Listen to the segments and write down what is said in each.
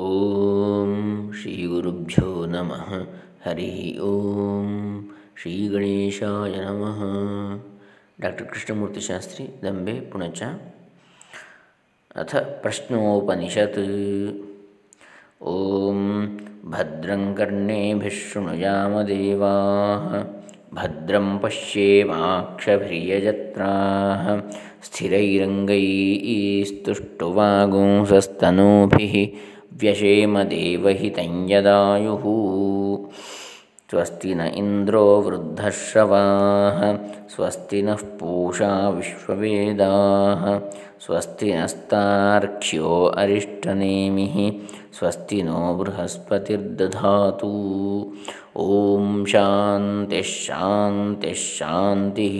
ಓಂ ಶ್ರೀ ಗುರುಭ್ಯೋ ನಮಃ ಹರಿ ಓಂ ಶ್ರೀ ಗಣೇಶಾಯ ನಮಃ ಡಾಕ್ಟರ್ ಕೃಷ್ಣಮೂರ್ತಿ ಶಾಸ್ತ್ರಿ ದಂಬೆ ಪುಣಚ ಅಥ ಪ್ರಶ್ನೋಪನಿಷತ್ ಓಂ ಭದ್ರಂ ಕರ್ಣೇಭಿಃ ಶೃಣುಯಾಮ ದೇವಾ ಭದ್ರಂ ಪಶ್ಯೇಮಾಕ್ಷಭಿರ್ಯಜತ್ರಾ ಸ್ಥಿರೈರಂಗೈಸ್ತುಷ್ಟುವಾಗುಂಸಸ್ತನೂಭಿः व्यशेमदेवहितं यदायुः। स्वस्ति न इन्द्रो वृद्धश्रवाः स्वस्ति नः पूषा विश्ववेदाः। स्वस्ति नस्तार्क्ष्यो अरिष्टनेमिः स्वस्ति नो बृहस्पतिर्दधातु। ॐ शान्तिश्शान्तिश्शान्तिः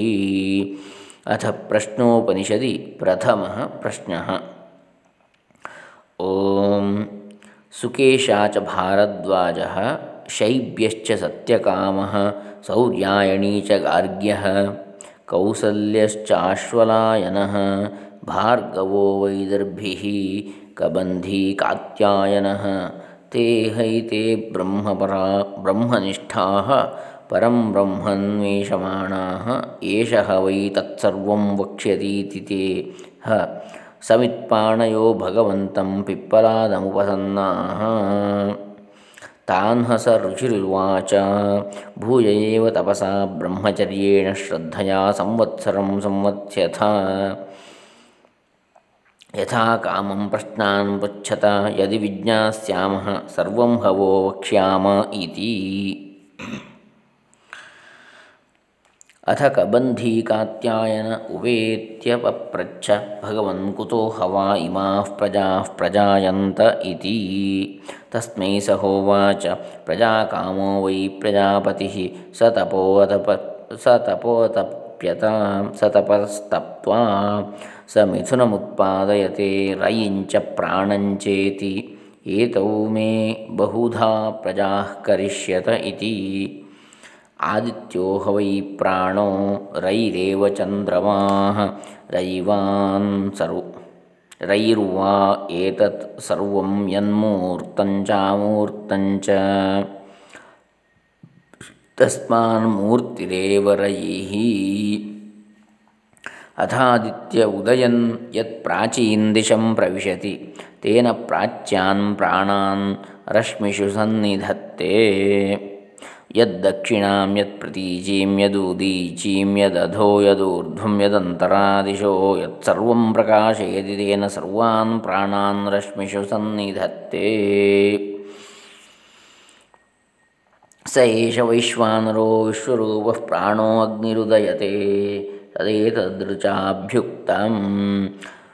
अथ प्रश्नोपनिषदि प्रथमः प्रश्नः। ॐ सुकेशा च भारद्वाजः शैब्यश्च सत्यकामः, सौर्यायणी च गार्ग्यः, कौसल्यश्चाश्वलायनः, भार्गवो वैदर्भिः, कबन्धी कात्यायनः ते ब्रह्मपरा, ब्रह्मनिष्ठाः, परं ब्रह्मन्वेषमाणाः, एषः वै तत्सर्वं वक्ष्यतीति ते। ह। ಸಮಿತ್ಪಾಣಯೋ ಭಗವಂತಂ ಪಿಪ್ಪಲಾದಮುಪಸನ್ನಾಃ ತಾನ್ ಹಸ ರುಚಿರುವಾಚ ಭೂಯೈವ ತಪಸಾ ಬ್ರಹ್ಮಚರ್ಯೇಣ ಶ್ರದ್ಧಯಾ ಸಂವತ್ಸರಂ ಸಂವತ್ಸ್ಯಥ. ಯಥಾ ಕಾಮಂ ಪ್ರಶ್ನಾನ್ ಪೃಚ್ಛತ, ಯದಿ ವಿಜ್ಞಾಸ್ಯಾಮಃ, ಸರ್ವಂ ಹವೋ ವಕ್ಷ್ಯಾಮ ಇತಿ. अथ कबन्धी कात्यायन उवेत्यपप्रच्छ भगवन् कुतो हवा इमाः प्रजाः प्रजायन्त इति तस्मै स होवाच प्रजाकामो वै प्रजापतिः स तपोतप स तपोतप्यतां स तपस्तप्त्वा स मिथुनमुत्पादयते रयिञ्च प्राणञ्चेति एतौ मे बहुधा प्रजाः करिष्यत इति ಆದಿತ್ಯೋ ಹವೈ ಪ್ರಾಣೋ ರೈರೇವ ಚಂದ್ರಮಾಃ ರೈವಾನ್ ಸರ್ವ ರೈರ್ವಾ ಏತತ್ ಸರ್ವಂ ಯನ್ಮೂರ್ತಂಚಾಮೂರ್ತಂಚ ತಸ್ಮಾನ್ ಮೂರ್ತಿರೇವರೈಃ ಅಥಾದಿತ್ಯ ಉದಯನ್ ಯತ್ ಪ್ರಾಚೀನ್ ದಿಶಂ ಪ್ರವಿಶತಿ ತೇನ ಪ್ರಾಚ್ಯಾನ್ ಪ್ರಾಣಾನ್ ರಶ್ಮಿಷು ಸನ್ನಿಧತ್ತೆ ಯದ್ದಕ್ಷಿಣಾಂ ಯತ್ಪ್ರತೀಚೀಂ ಯದೂದೀಚೀಂ ಯದಧೋ ಯದೂರ್ಧ್ವಂ ಯದಂತರಾದಿಶೋ ಯತ್ಸರ್ವಂ ಪ್ರಕಾಶಯತಿ ತೇನ ಸರ್ವಾನ್ ಪ್ರಾಣಾನ್ ರಶ್ಮಿಷು ಸನ್ನಿಧತ್ತೆ ಸ ಏಷ ವೈಶ್ವಾನರೋ ವಿಶ್ವರೂಪಃ ಪ್ರಾಣೋ ಅಗ್ನಿರುದಯತೆ ತದೇತದೃಚಾಭ್ಯುಕ್ತಂ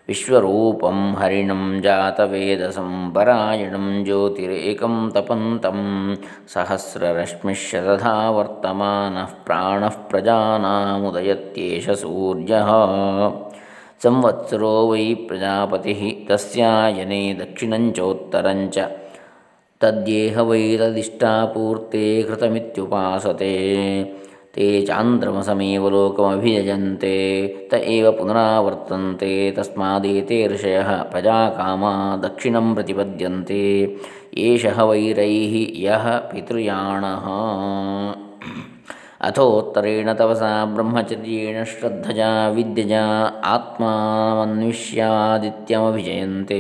ವಿಶ್ವರೂಪಂ ಹರಿಣಂ ಜಾತವೇದಸಂ ಪರಾಯಣಂ ಜ್ಯೋತಿರೇಕಂ ತಪಂತಂ ಸಹಸ್ರರಶ್ಮಿಶತಧಾ ವರ್ತಮಾನಃ ಪ್ರಾಣಃ ಪ್ರಜಾನಾಮುದಯತ್ಯೇಷ ಸೂರ್ಯಃ ಸಂವತ್ಸರೋ ವೈ ಪ್ರಜಾಪತಿಃ ತಸ್ಯಾಯನೆ ದಕ್ಷಿಣಂಚೋತ್ತರಂಚ ತದ್ಯೇಹ ವೈ ತದಿಷ್ಟಾಪೂರ್ತೆ ಕೃತಮಿತ್ಯುಪಾಸತೆ ते चान्द्रमसमेव लोकमभियजन्ते त एव पुनरावर्तन्ते तस्मादेते ऋषयः प्रजाकामा दक्षिणं प्रतिपद्यन्ते एषः वैरैः यः पितृयाणः अथोत्तरेण तपसा ब्रह्मचर्येण श्रद्धजा विद्यजा आत्मानमन्विष्यादित्यमभिजयन्ते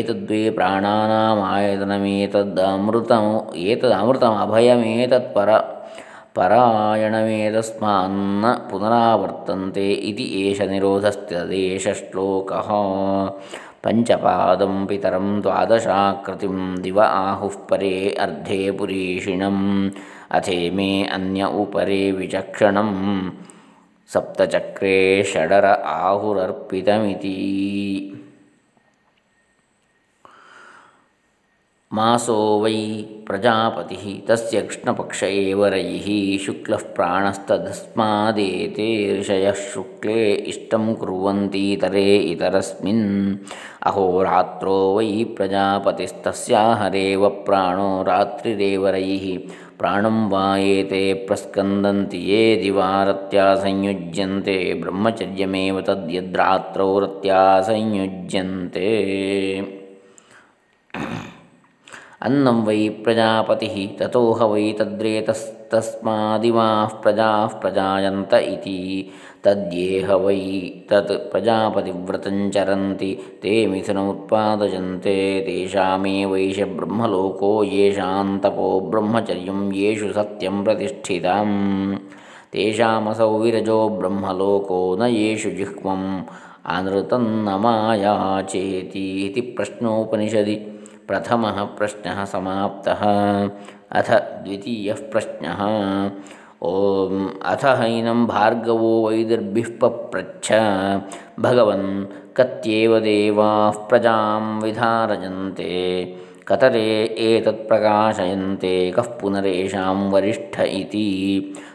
एतद्वे प्राणानामायतनमेतदमृतम् एतदमृतमभयमेतत्पर ಪರಾಯಣಮೇತಸ್ಮಾನ್ನ ಪುನರಾವರ್ತಂತೆ ಇತಿ ಏಷ ನಿರೋಧಸ್ತದೇಶಶ್ಲೋಕಃ ಪಂಚಪಾದಂ ಪಿತರಂ ದ್ವಾದಶಾಕೃತಿಂ ದಿವ ಆಹುಃ ಪರೇ ಅರ್ಧೇ ಪುರೀಷಿಣಂ ಅಥೇ ಮೇ ಅನ್ಯ ಉಪರೆ ವಿಚಕ್ಷಣಂ ಸಪ್ತಚಕ್ರೇ ಷಡರ ಆಹುರರ್ಪಿತಮಿತಿ ಮಾಸೋ ವೈ ಪ್ರಜಾಪತಿ ತಸ್ಯ ಕೃಷ್ಣಪಕ್ಷ ವರೈ ಶುಕ್ಲ ಪ್ರಾಣಸ್ತದಸ್ಮಾದೇತೆ ಋಷಯ ಶುಕ್ಲೇ ಇಷ್ಟಂ ಕುರ್ವಂತೀತರೆ ಇತರಸ್ಮಿನ್ ಅಹೋರಾತ್ರೋ ವೈ ಪ್ರಜಾಪತಿಸ್ತಸ್ಯಾಹರೇವ ಪ್ರಾಣೋ ರಾತ್ರಿರೇವರೈ ಪ್ರಾಣಂ ವಾಯೇತೆ ಪ್ರಸ್ಕಂದಂತಿ ಯೇ ದಿವಾರತ್ಯಾ ಸಂಯುಜ್ಯಂತೆ ಬ್ರಹ್ಮಚರ್ಯಮೇವ ತದ್ಯದ್ರಾತ್ರೌರತ್ಯಾ ಸಂಯುಜ್ಯಂತೆ अन्नं वै प्रजापतिः ततोह वै तद्रेतस्तस्मादिमाः प्रजाः प्रजायन्त इति। तद्येह वै तत् प्रजापतिव्रतं चरन्ति ते मिथुनमुत्पादयन्ते। तेषामेवैष ब्रह्मलोको येषान्तपो ब्रह्मचर्यं येषु सत्यं प्रतिष्ठितम्। तेषामसौ विरजो ब्रह्मलोको न येषु जिह्वम्। आनृतन्न मायाचेति इति प्रश्नोपनिषदि। ಪ್ರಥಮಃ ಪ್ರಶ್ನಃ ಸಮಾಪ್ತಃ ಅಥ ದ್ವಿತೀಯಃ ಪ್ರಶ್ನಃ ಓಂ ಅಥಃ ಇನಂ ಭಾರ್ಗವೋ ವೈದರ್ಭಿಃ ಪಪ್ರಚ್ಛ ಭಗವನ್ ಕತ್ಯೇವ ದೇವಾಃ ಪ್ರಜಾಂ ವಿಧಾರಯಂತೆ ಕತರೆ ಏತತ್ ಪ್ರಕಾಶಯಂತೆ ಕಃ ಪುನರೇಶಾಂ ವರಿಷ್ಠ ಇತಿ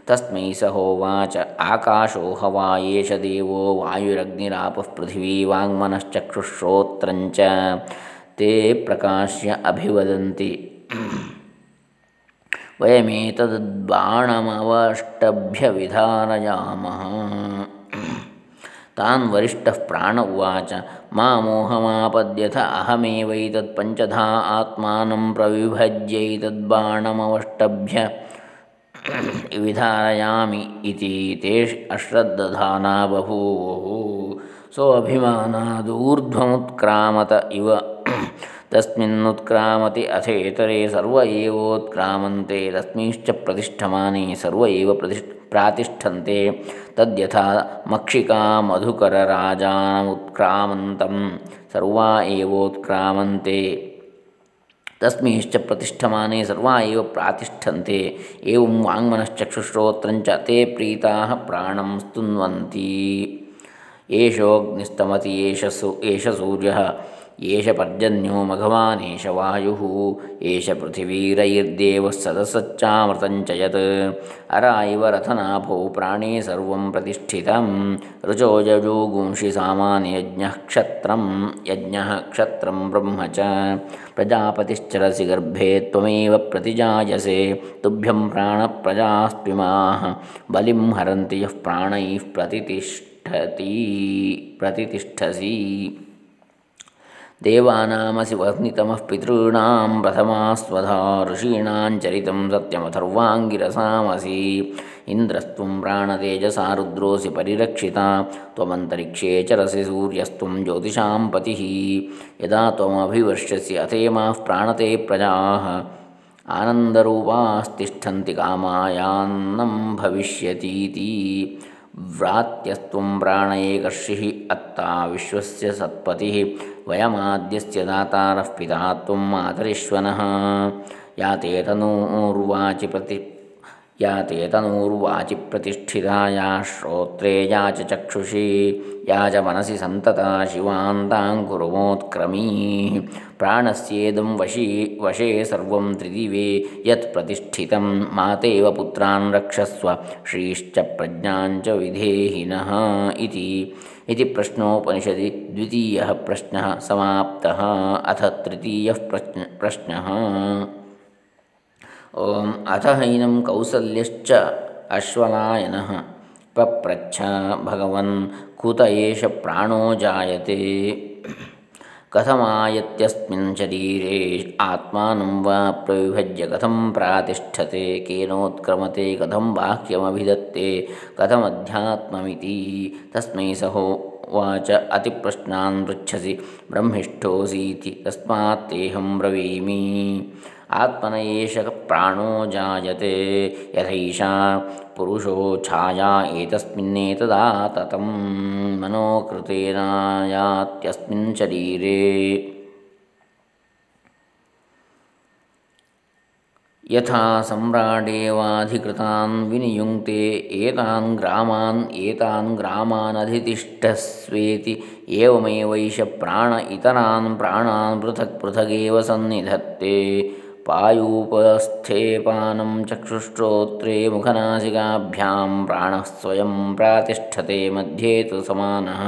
ತಸ್ಮೈ ಸ ಹೋವಾಚ ಆಕಾಶೋ ಹವಾ ಏಷ ದೇವೋ ವಾಯುರಗ್ನಿರಾಪಃ ಪೃಥಿವೀ ವಾङ्ಮನಶ್ಚಕ್ಷುಶ್ರೋತ್ರಂ ಚ ते प्रकाश्य अभिवदन्ति। वयमेतद्बाणमवष्टभ्यविधारयामः तान् वरिष्ठः प्राण उवाच, मा मोहमापद्यथ अहमेवैतत्पञ्चधा आत्मानं प्रविभज्यैतद्बाणमवष्टभ्य विधारयामि इति ते अश्रद्दधाना बभूवुः। सोऽभिमानादूर्ध्वमुत्क्रामत इव तस्मिन्नुत्क्रामति अथेतरे सर्व एवोत्क्रामन्ते प्रतिष्ठमाने सर्व एव प्रतिष्ठ, प्रातिष्ठन्ते। तद्यथा मक्षिका मधुकरराजामुत्क्रामन्तं सर्वा एवोत्क्रामन्ते। तस्मिंश्च प्रतिष्ठमाने सर्वा एव प्रातिष्ठन्ते। एवं वाङ्मनश्चक्षुश्रोत्रञ्च ते प्रीताः प्राणं स्तुन्वन्ति। एषोऽग्निस्तमति एष सु, एष सूर्यः। एष पर्जन्यो मघवान् एष वायुः एष पृथिवीरैर्देवः सदसच्चामृतञ्च यत् अरा इव रथनाभौ प्राणे सर्वं प्रतिष्ठितं ऋचो यजोगुंषि सामान्यज्ञः क्षत्रं यज्ञः क्षत्रं ब्रह्म च प्रजापतिश्चरसि गर्भे त्वमेव प्रतिजायसे तुभ्यं प्राणप्रजास्त्विमाः बलिं हरन्ति यः प्राणैः प्रतितिष्ठति प्रतितिष्ठसि देवानामसि वर्णितमः पितॄणां प्रथमास्वधा ऋषीणां चरितं सत्यमथर्वाङ्गिरसामसि। इन्द्रस्त्वं प्राणतेजसा, रुद्रोऽसि परिरक्षिता, त्वमन्तरिक्षे चरसि सूर्यस्त्वं ज्योतिषां पतिः। यदा त्वमभिवर्ष्यसि अथेमाः प्राणते प्रजाः, आनन्दरूपास्तिष्ठन्ति कामायान्नं भविष्यतीति। व्रात्यस्त्वं प्राण अत्ता विश्वस्य सत्पतिः वयमाद्यस्य पिता त्वं या ते तनूर्वाचि प्रति या ते तनूर्वाचि प्रतिष्ठिता, या श्रोत्रे, या च चक्षुषी, या च मनसि सन्तता शिवान्तां कुरुमोत्क्रमीः प्राणस्येदं वशी, वशे सर्वं त्रिदिवे यत् प्रतिष्ठितं। मातेव पुत्रान् रक्षस्व, श्रीश्च प्रज्ञाञ्च विधेहिनः इति। इति प्रश्नोपनिषदि द्वितीयः प्रश्नः समाप्तः। अथ तृतीयः प्रश्न, प्रश्नः। ॐ अथ हैनं कौसल्यश्च अश्वलायनः। पप्रच्छ भगवन्, कुत एष प्राणो जायते। कथमायत्यस्मिन् शरीरे आत्मानं वा प्रविभज्य कथं प्रातिष्ठते, केनोत्क्रमते, कथं बाह्यमभिधत्ते कथमध्यात्ममिति। तस्मै सहोवाच अतिप्रश्नान् पृच्छसि, ब्रह्मिष्ठोऽसीति तस्मात्तेऽहं ब्रवीमि। आत्मन एष प्राणो जायते। यथैषा पुरुषो छाया एतस्मिन्नेतदा ततं मनोकृतेनायात्यस्मिन् शरीरे। यथा सम्राडेवाधिकृतान् विनियुङ्क्ते एतान् ग्रामान् एतान् ग्रामानधितिष्ठस्वेति एवमेवैष प्राण इतरान् प्राणान् पृथक् पृथगेव सन्निधत्ते पायूपस्थे पानं चक्षुश्रोत्रे मुखनासिकाभ्यां प्राणः स्वयं प्रातिष्ठते मध्ये तु समानः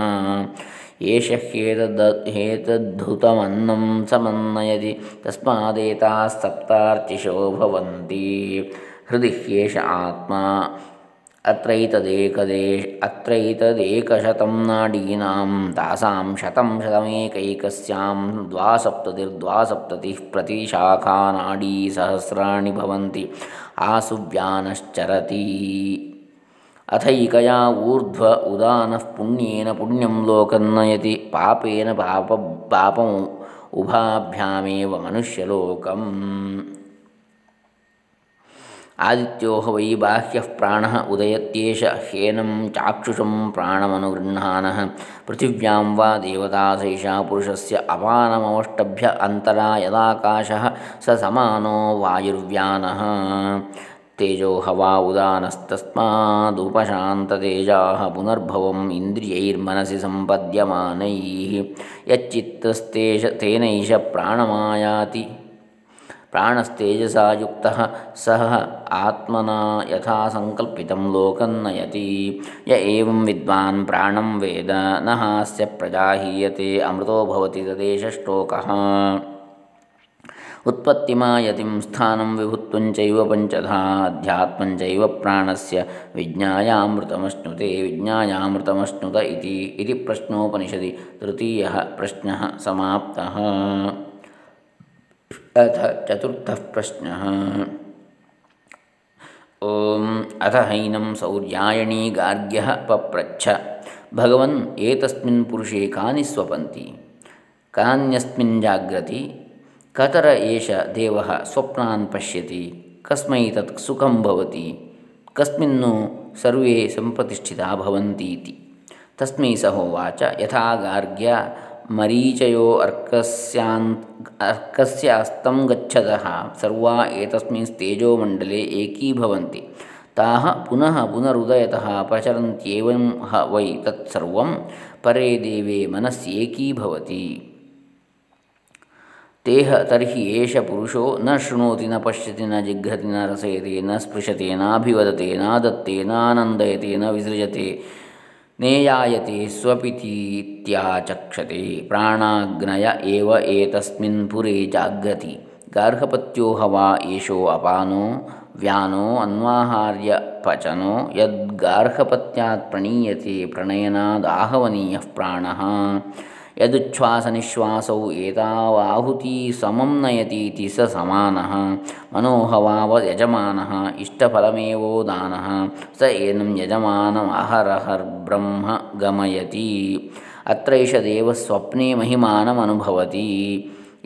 एष ह्येतद् ह्येतद्धुतमन्नं समन्नयति तस्मादेताः सप्तार्चिषो भवन्ति हृदि ह्येष आत्मा అత్రైతదేకదే అత్రైతదేకశతం నాడీనాం తాసాం శతం శతమేకైకస్యాం ద్వాసప్తతిర్ద్వాసప్తతిः ప్రతిశాఖానాడీ సహస్రాణి భవంతి ఆసువ్యానశ్చరతి అథైకయా ఊర్ధ్వ ఉదాన పుణ్యేన పుణ్యం లోకం నయతి పాపేన పాప పాపం ఉభాభ్యామేవ మనుష్యలోకం ಆದಿತ್ಯೋಹ ವೈ ಬಾಹ್ಯಃ ಪ್ರಾಣ ಉದಯತ್ಯೇಷ ಹೇನಂ ಚಾಕ್ಷುಷಂ ಪ್ರಾಣಮನುಗೃಹಾನಃ ಪೃಥಿವ್ಯಾಂ ವಾ ದೇವತಾಸೈಷಾ ಪುರುಷಸ್ಯ ಅಪಾನಮವಷ್ಟಭ್ಯ ಅಂತರಾ ಯದಾಕಾಶಃ ಸ ಸಮಾನೋ ವಾಯುರ್ವ್ಯಾನಃ. ತೇಜೋಹವಾ ಉದಾನಸ್ತಸ್ಮಾದುಪಶಾಂತತೇಜಾ ಪುನರ್ಭವಂ ಇಂದ್ರಿಯೈರ್ಮನಸಿ ಸಂಪದ್ಯಮಾನೈ. ಯಚ್ಚಿತ್ತಸ್ತೇಷ ತೇನೈಷ ಪ್ರಾಣಮಾಯಾತಿ प्राणस्तेजसा युक्त सह आत्मना यथा संकल्पित लोकन्नयति य एवं विद्वान् वेद न हास्य प्रजा हीयते अमृतो भवति तदेश श्लोकः। उत्पत्तिमायतिं स्थानं विभुत्वञ्चैव पञ्चधा अध्यात्मञ्चैव प्राणस्य विज्ञायामृतमश्नुते, विज्ञायामृतमश्नुत इति इति प्रश्नोपनिषदि तृतीयः अथ चतुर्थः प्रश्नः ॐ अथ हैनं सौर्यायणी गार्ग्यः पप्रच्छ भगवन् एतस्मिन् पुरुषे कानि स्वपन्ति कान्यस्मिन् जाग्रति कतर एष देवः स्वप्नान् पश्यति कस्मै तत् सुखं भवति कस्मिन्नु सर्वे सम्प्रतिष्ठिता भवन्तीति तस्मै सहोवाच यथा गार्ग्या मरीचयो अर्कस्यान्, अर्कस्यास्तं गच्छतः। सर्वा एतस्मिंस्तेजोमण्डले एकीभवन्ति ताः पुनः पुनरुदयतः प्रचरन्त्येवं वै तत्सर्वं परे देवे मनस्येकीभवति तेह तर्हि एष पुरुषो न शृणोति, न पश्यति, न जिघ्रति, न रसयते, न स्पृशते, नाभिवदते, नादत्ते, नानन्दयते, न विसृजते। ನೇಯಾಯತೆ ಸ್ವಪಿತೀತ್ಯಾಚಕ್ಷತೆ ಪ್ರಾಣಾಗ್ನಯ ಏವ ಏತಸ್ಮಿನ್ ಪುರೇ ಜಾಗ್ರತಿ ಗಾರ್ಹಪತ್ಯೋ ಹವಾ ಏಷೋ ಅಪಾನೋ ವ್ಯಾನೋ ಅನ್ವಾಹಾರ್ಯ ಪಚನೋ ಯದ್ಗಾರ್ಹಪತ್ಯಾತ್ ಪ್ರಣೀಯತೆ ಪ್ರಣಯನಾದಾಹವನೀಯ ಪ್ರಾಣ ಯದುಚ್ಛ್ವಾಸನಿಶ್ವಾಸೌ ಏತಾವಾಹುತಿ ಸಮಂ ನಯತೀತಿ ಸ ಸಮಾನಃ ಮನೋಹವಾವ ಯಜಮಾನಃ ಇಷ್ಟಫಲಮೇವೋ ದಾನಃ ಸ ಏನಂ ಬ್ರಹ್ಮ ಗಮಯತಿ ಅತ್ರೈಷ ದೇವಸ್ವಪ್ನೆ ಮಹಿಮಾನಮನುಭವತಿ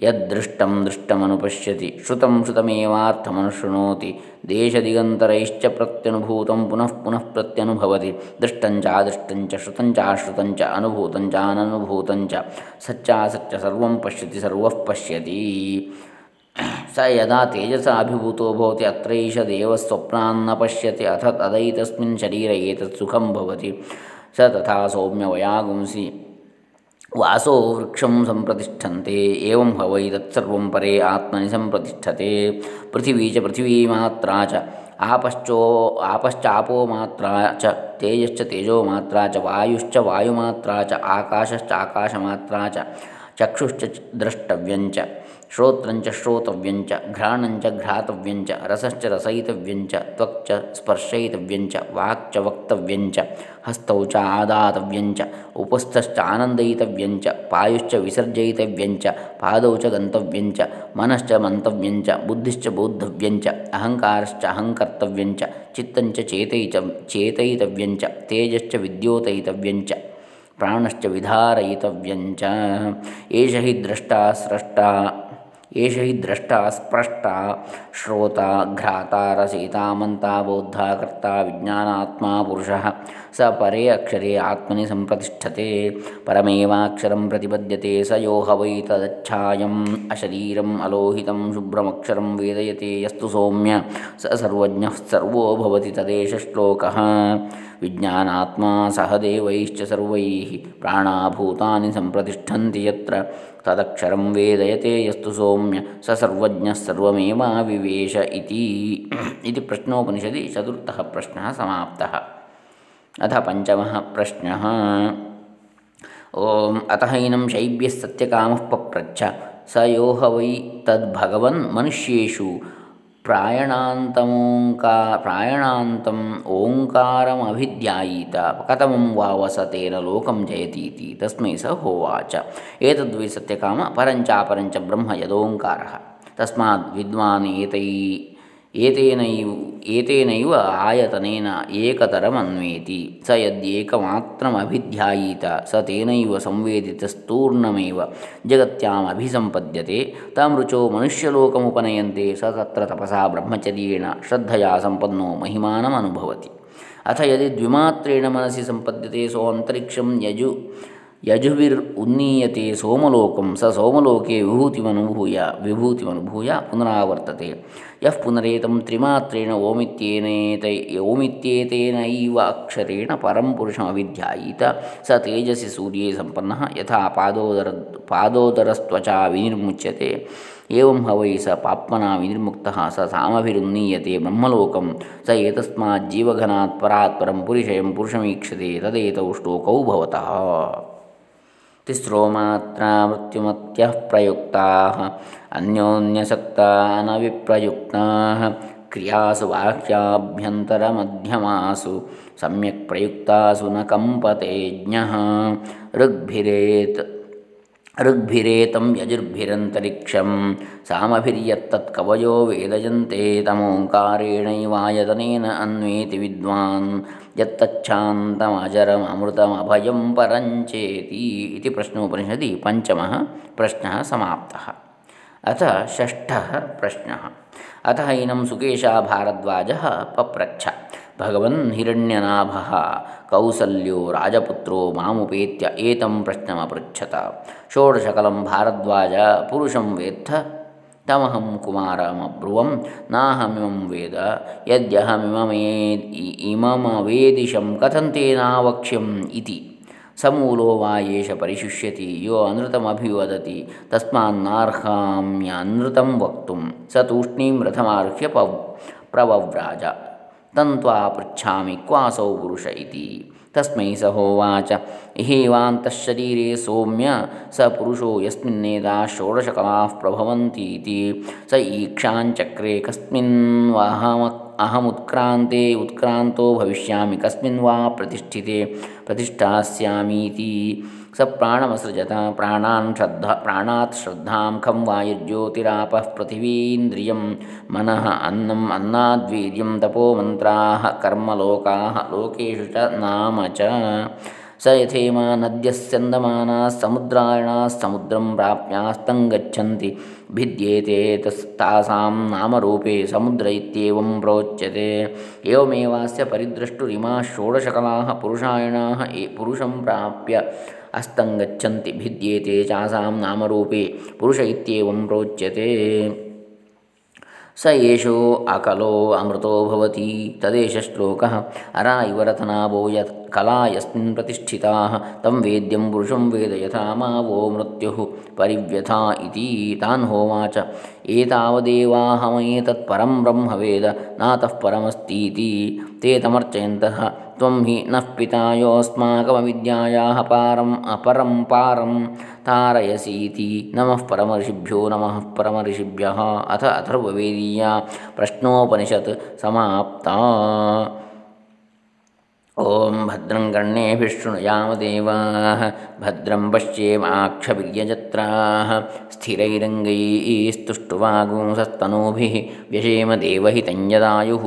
ಯದೃಷ್ಟಂ ದೃಷ್ಟಮನುಪಶ್ಯತಿ. ಶ್ರುತಂ ಶ್ರುತಮೇವಾರ್ಥಮನುಶೃಣೋತಿ. ದೇಶದಿಗಂತರೈಶ್ಚ ಪ್ರತ್ಯನುಭೂತಂ ಪುನಃ ಪುನಃ ಪ್ರತ್ಯನುಭವತಿ. ದೃಷ್ಟಂಚ ಅದೃಷ್ಟಂಚ ಶ್ರುತಂಚ ಅಶ್ರುತಂಚ ಅನುಭೂತಂಚ ಅನನುಭೂತಂಚ. ಸಚ್ಚಾಸಚ್ಚ ಸರ್ವಂ ಪಶ್ಯತಿ ಸರ್ವಃ ಪಶ್ಯತಿ. ಸ ಯದಾ ತೇಜಸ ಅಭಿಭೂತೋ ಭವತಿ ಅತ್ರೈಷ ದೇವಸ್ವಪ್ನಾನ್ನ ಪಶ್ಯತಿ. ಅಥ ತದೈತಸ್ಮಿನ್ ಶರೀರ ಏತತ್ ಸುಖಂ ಭವತಿ. ಸ ತಥಾ ಸೌಮ್ಯ ವಯಾಗುಂಸಿ वासो वृक्षं सम्प्रतिष्ठन्ते, एवं ह वै परे आत्मनि सम्प्रतिष्ठते। पृथिवी च पृथिवीमात्रा च, आपश्चो, आपश्चापो मात्रा च, तेजश्च तेजोमात्रा च, वायुश्च वायुमात्रा च, आकाशश्च आकाशमात्रा च, चक्षुश्च द्रष्टव्यञ्च శ్రోత్రంచ శ్రోతవ్యంచ ఘ్రాణంచ ఘ్రాతవ్యంచ రసశ్చ రసయితవ్యంచ త్వక్చ స్పర్శయితవ్యంచ వాక్చ వక్తవ్యంచ హస్తౌచ ఆదాతవ్యంచ ఉపస్థశ్చ ఆనందయితవ్యంచ పాయుశ్చ విసర్జయితవ్యంచ పాదౌచ గంతవ్యంచ మనశ్చ మంతవ్యంచ బుద్ధిశ్చ బోద్ధవ్యంచ అహంకారశ్చ అహంకర్తవ్యంచ చిత్తంచ చేతయిత చేతయితవ్యంచ తేజశ్చ విద్యోతయితవ్యంచ ప్రాణశ్చ విధారయితవ్యంచ ఏష హి ద్రష్టా స్రష్టా एष हि द्रष्टा, स्पष्टा, श्रोता, घ्राता रसिता मंता, बोद्धा, कर्ता, विज्ञानात्मा, पुरुषः। स परे अक्षरे आत्मनि सम्प्रतिष्ठते, परमेवाक्षरं प्रतिपद्यते, स यो ह वै तदच्छायम्, अशरीरम् अलोहितं शुभ्रमक्षरं वेदयते, यस्तु सौम्य। स सर्वज्ञः सर्वो भवति तदेश श्लोकः। विज्ञानात्मा सह देवैश्च सर्वैः, प्राणाभूतानि सम्प्रतिष्ठन्ति यत्र। ತದಕ್ಷರಂ ವೇದಯತೆ ಯಸ್ತು ಸೌಮ್ಯ, ಸ ಸರ್ವಜ್ಞ ಸರ್ವಮೇವಾ ವಿವೇಶ ಇತಿ. ಇತಿ ಪ್ರಶ್ನೋಪನಿಷದಿ ಚತುರ್ಥಃ ಪ್ರಶ್ನಃ ಸಮಾಪ್ತಃ. ಅಥ ಪಂಚಮಃ ಪ್ರಶ್ನಃ. ಓಂ ಅತಃ ಇನಂ ಶೈಬ್ಯಸ್ಸತ್ಯಕಾಮಃ ಪಪ್ರಚ್ಛ. ಸ ಯೋಹ ವೈ ತದ್ಭಗವನ್ ಮನುಷ್ಯೇಷು. प्रायणान्तमोङ्का, प्रायणान्तम् ओङ्कारमभिध्यायीत। कथमं वा वसतेन लोकं जयतीति। तस्मै स होवाच। एतद्वै सत्यकाम परञ्चापरञ्च ब्रह्म यदोङ्कारः। तस्माद् विद्वान् एतै ಏತೇನೈವ ಏತೇನೈವ ಆಯತನೇನ ಏಕತರಮನ್ವೇತಿ, ಸ ಯದ್ಯೇಕಮಾತ್ರಮಭಿಧ್ಯಾಯೀತ ಸ ತೇನೈವ ಸಂವೇದಿತಸ್ತೂರ್ಣಮೇವ, ಜಗತ್ಯಾಮಭಿಸಂಪದ್ಯತೆ ತಮೃಚೋ ಮನುಷ್ಯಲೋಕಮುಪನಯಂತೆ, ಸ ತತ್ರ ತಪಸಾ ಬ್ರಹ್ಮಚರ್ಯೇಣ, ಶ್ರದ್ಧಯಾ ಸಂಪನ್ನೋ ಮಹಿಮಾನಮನುಭವತಿ. ಅಥ ಯದಿ ದ್ವಿಮಾತ್ರೇಣ ಮನಸಿ ಸಂಪದ್ಯತೆ ಸೋ ಅಂತರಿಕ್ಷಂ ಯಜು ಯಜುವಿರ್ ಉನ್ನೀಯತೆ ಸೋಮಲೋಕಂ, ಸ ಸೋಮಲೋಕೆ ವಿಭೂತಿಮನುಭೂಯ ವಿಭೂತಿಮನುಭೂಯ ಪುನರಾವರ್ತತೆ. ಯಃ ಪುನರೇತಂ ತ್ರಿಮಾತ್ರೇಣ ಓಮಿತ್ಯೇನೇತ ಓಮಿತ್ಯೇತೇನೈವ ಅಕ್ಷರೇಣ ಪರಂ ಪುರುಷಮವಿಧ್ಯಾಯೀತ ಸ ತೇಜಸಿ ಸೂರ್ಯೇ ಸಂಪನ್ನ, ಯಥಾ ಪಾದೋದರ, ಪಾದೋದರಸ್ತ್ವಚಾ ವಿನಿರ್ಮುಚ್ಯತೆ. ಏವಂ ಹವೈ ಸ ಪಾಪ್ಮನ ವಿನಿರ್ಮುಕ್ತ, ಸ ಸಾಮಭಿರುನ್ನೀಯತೆ ಬ್ರಹ್ಮಲೋಕಂ, ಸ ಏತಸ್ಮಾತ್ ಜೀವಘನಾತ್ ಪರಾತ್ ಪರಂ ಪುರುಷಯಂ ಪುರುಷಮೀಕ್ಷತೆ, ತದೇತೌ ಶ್ಲೋಕೌ ಭವತಃ. तिस्रोमात्रामृत्युमत्यः प्रयुक्ताः अन्योन्यसक्तानविप्रयुक्ताः क्रियासु वाक्याभ्यन्तरमध्यमासु सम्यक् प्रयुक्तासु न कम्पतेज्ञः ऋग्भिरेत् ಋಗ್ಭಿರೇತಂ ಯಜುರ್ಭಿರन्तರಿಕ್ಷಂ ಸಾಮಭಿರ್ಯತ್ತತ್ ಕವಯೋ ವೇದಯಂತೆ ತಮೋಂಕಾರೇಣೈವಾಯತನೇನ ಅನ್ವೇತಿ ವಿದ್ವಾನ್. ಯತ್ತಚ್ಛಾಂತಮಜರಮೃತಮಭಯಂ ಪರಂಚೇತಿ ಇತಿ ಪ್ರಶ್ನೋಪನಿಷದಿ ಪಂಚಮಃ ಪ್ರಶ್ನः ಸಮಾಪ್ತः. ಅಥ ಷಷ್ಠಃ ಪ್ರಶ್ನः. अतः इनं सुकेशा भारद्वाजः पप्रच्छ भगवन् हिरण्यनाभः कौसल्यो राजपुत्रो मामुपेत्य एतं प्रश्नमपृच्छत षोडशकलं भारद्वाज पुरुषं वेत्थ तमहं कुमारमब्रुवं नाहमिमं वेद यद्यहमिममे इममवेदिशं कथं तेनावक्ष्यम् इति समूलो वा एष परिशुष्यति यो अनृतमभिवदति तस्मान्नार्हाम्यनृतं वक्तुं स तूष्णीं रथमारुह्य पव प्रवव्राज ತನ್ವಾ ಪೃಚ್ಛಾಮಿ ಕ್ವಾಸೌ ಪುರುಷ ಇತಿ ತಸ್ಮೈ ಸ ಹೋವಾಚ ಇಹೇವಾಂತಶರೀರೆ ಸೌಮ್ಯ ಸ ಪುರುಷೋ ಯಸ್ಮಿನ್ನೇದ ಷೋಡಶಕಲಾಃ ಪ್ರಭವಂತೀತಿ ಸ ಈಕ್ಷಾಂಚಕ್ರೆ ಕಸ್ಮಿನ್ ವಾಹಮ ಅಹಮುತ್ಕ್ರಾಂತೆ ಉತ್ಕ್ರಾಂತೋ ಭವಿಷ್ಯಾಮಿ ಕಸ್ಮಿನ್ ವಾ ಪ್ರತಿಷ್ಠಿತೆ ಪ್ರತಿಷ್ಠಾಸ್ಯಾಮೀತಿ स प्राणमसृजत प्राणान् श्रद्धा प्राणात् श्रद्धां खं वायुर्ज्योतिरापः पृथिवीन्द्रियं मनः अन्नम् अन्नाद्वीर्यं तपो मन्त्राः कर्मलोकाः लोकेषु च नाम च स यथेमा नद्यः स्यन्दमानाः समुद्रायणाः समुद्रं प्राप्यास्तं गच्छन्ति भिद्येते तस्तासां नामरूपे समुद्र इत्येवं प्रोच्यते एवमेवास्य परिद्रष्टुरिमाः षोडशकलाः पुरुषायणाः ए पुरुषं प्राप्य अस्तं गच्छन्ति भिद्येते चासां नामरूपे पुरुष इत्येवं प्रोच्यते। स एषो अकलो अमृतो भवति तदेश श्लोकः अरा इव रथनाभो यत् कला यस्मिन् प्रतिष्ठिताः, तं वेद्यं पुरुषं वेद यथा मा वो मृत्युः परिव्यथा इति तान् होवाच एतावदेवाहमेतत्परं ब्रह्म वेद नातः परमस्तीति। ते तमर्चयन्तः त्वं हि नः पिता योऽस्माकमविद्यायाः पारम् अपरं पारं तारयसीति नमः परमऋषिभ्यो नमः परमऋषिभ्यः अथ अथर्ववेदीया प्रश्नोपनिषत् समाप्ता ॐ भद्रं कर्णेभिः शृणुयामदेवाः भद्रं पश्येमाक्षभिर्यजत्राः स्थिरैरङ्गैस्तुष्टुवागुंसस्तनूभिः व्यशेम देवहितं यदायुः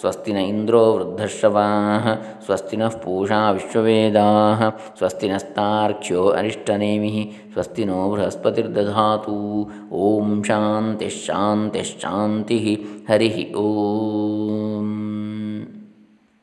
स्वस्ति न इन्द्रो वृद्धश्रवाः स्वस्ति नः पूषा विश्ववेदाः, स्वस्ति नस्तार्क्ष्यो अरिष्टनेमिः, स्वस्ति नो बृहस्पतिर्दधातु। ॐ शान्तिश्शान्तिश्शान्तिः हरिः ॐ